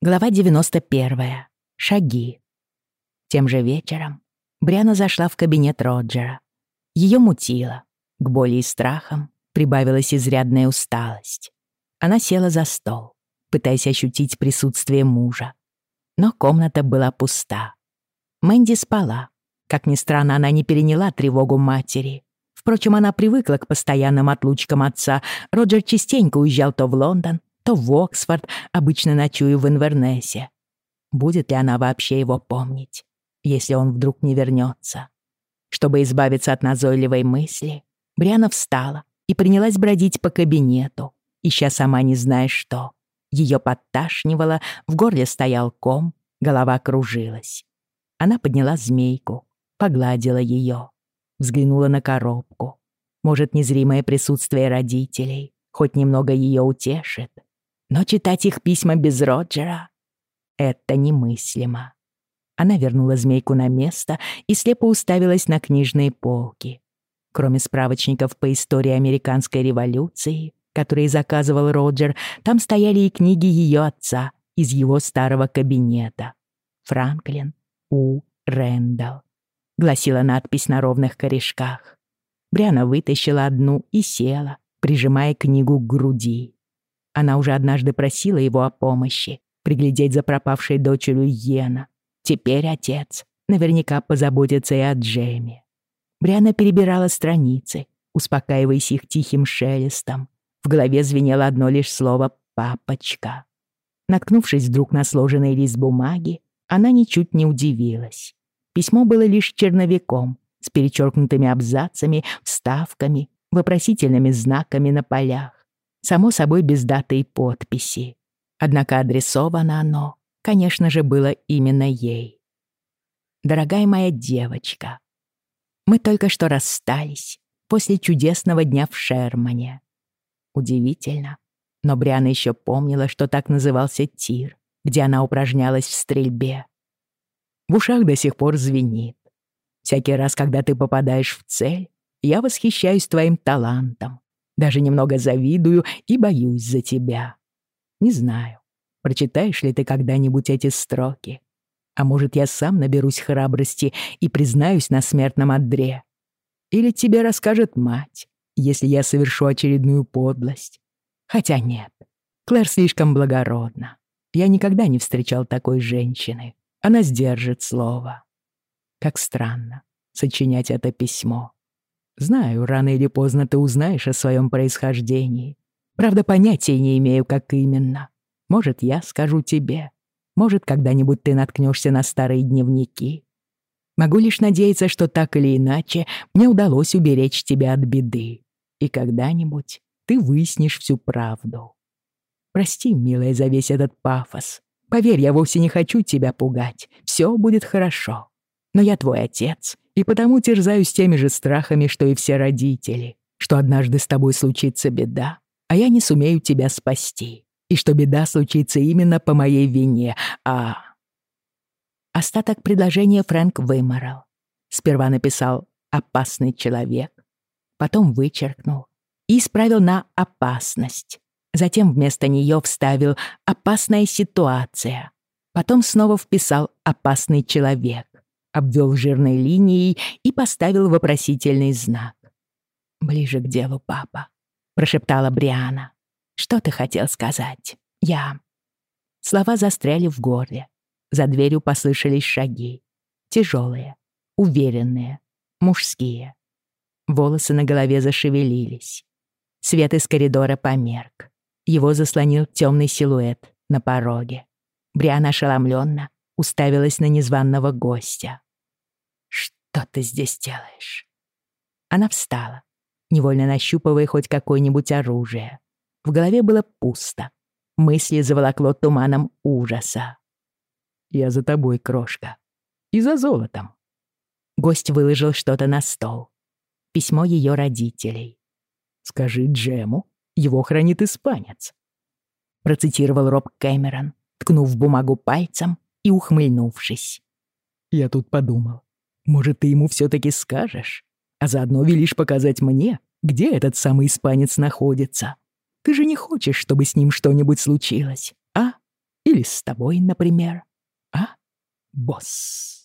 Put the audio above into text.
Глава 91. Шаги. Тем же вечером Бриана зашла в кабинет Роджера. Ее мутило. К боли и страхам прибавилась изрядная усталость. Она села за стол, пытаясь ощутить присутствие мужа. Но комната была пуста. Мэнди спала. Как ни странно, она не переняла тревогу матери. Впрочем, она привыкла к постоянным отлучкам отца. Роджер частенько уезжал то в Лондон, то в Оксфорд, обычно ночую в Инвернессе. Будет ли она вообще его помнить, если он вдруг не вернется? Чтобы избавиться от назойливой мысли, Бриана встала и принялась бродить по кабинету, ища сама не зная что. Ее подташнивало, в горле стоял ком, голова кружилась. Она подняла змейку, погладила ее, взглянула на коробку. Может, незримое присутствие родителей хоть немного ее утешит. Но читать их письма без Роджера — это немыслимо. Она вернула змейку на место и слепо уставилась на книжные полки. Кроме справочников по истории американской революции, которые заказывал Роджер, там стояли и книги ее отца из его старого кабинета. Франклин У. Рэндалл. Гласила надпись на ровных корешках. Бриана вытащила одну и села, прижимая книгу к груди. Она уже однажды просила его о помощи, приглядеть за пропавшей дочерью Йена. Теперь отец наверняка позаботится и о Джейми. Бриана перебирала страницы, успокаиваясь их тихим шелестом. В голове звенело одно лишь слово «папочка». Наткнувшись вдруг на сложенный лист бумаги, она ничуть не удивилась. Письмо было лишь черновиком, с перечеркнутыми абзацами, вставками, вопросительными знаками на полях само собой без даты и подписи. Однако адресовано оно, конечно же, было именно ей. «Дорогая моя девочка, мы только что расстались после чудесного дня в Шермане. Удивительно, но Бриана еще помнила, что так назывался тир, где она упражнялась в стрельбе. В ушах до сих пор звенит. Всякий раз, когда ты попадаешь в цель, я восхищаюсь твоим талантом, даже немного завидую и боюсь за тебя. Не знаю, прочитаешь ли ты когда-нибудь эти строки. А может, я сам наберусь храбрости и признаюсь на смертном одре. Или тебе расскажет мать, если я совершу очередную подлость. Хотя нет, Клэр слишком благородна. Я никогда не встречал такой женщины. Она сдержит слово. Как странно сочинять это письмо. Знаю, рано или поздно ты узнаешь о своем происхождении. Правда, понятия не имею, как именно. Может, я скажу тебе. Может, когда-нибудь ты наткнешься на старые дневники. Могу лишь надеяться, что так или иначе мне удалось уберечь тебя от беды. И когда-нибудь ты выяснишь всю правду. Прости, милая, за весь этот пафос. Поверь, я вовсе не хочу тебя пугать. Все будет хорошо. Но я твой отец, и потому терзаюсь теми же страхами, что и все родители, что однажды с тобой случится беда, а я не сумею тебя спасти, и что беда случится именно по моей вине, а...» Остаток предложения Фрэнк выморал. Сперва написал «опасный человек», потом вычеркнул и исправил на «опасность». Затем вместо нее вставил «опасная ситуация». Потом снова вписал «опасный человек» обвел жирной линией и поставил вопросительный знак. «Ближе к делу, папа», — прошептала Бриана. «Что ты хотел сказать? Я...» Слова застряли в горле. За дверью послышались шаги. Тяжелые, уверенные, мужские. Волосы на голове зашевелились. Свет из коридора померк. Его заслонил темный силуэт на пороге. Бриана ошеломленно уставилась на незваного гостя. «Что ты здесь делаешь?» Она встала, невольно нащупывая хоть какое-нибудь оружие. В голове было пусто. Мысли заволокло туманом ужаса. «Я за тобой, крошка. И за золотом». Гость выложил что-то на стол. Письмо ее родителей. «Скажи Джему, его хранит испанец», процитировал Роб Кэмерон, ткнув бумагу пальцем и ухмыльнувшись. «Я тут подумал, может, ты ему все-таки скажешь, а заодно велишь показать мне, где этот самый испанец находится. Ты же не хочешь, чтобы с ним что-нибудь случилось, а? Или с тобой, например. А, босс?